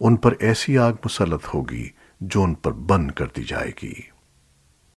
ان پر ایسی آگ مسلط ہوگی جو ان پر بند کر دی جائے گی۔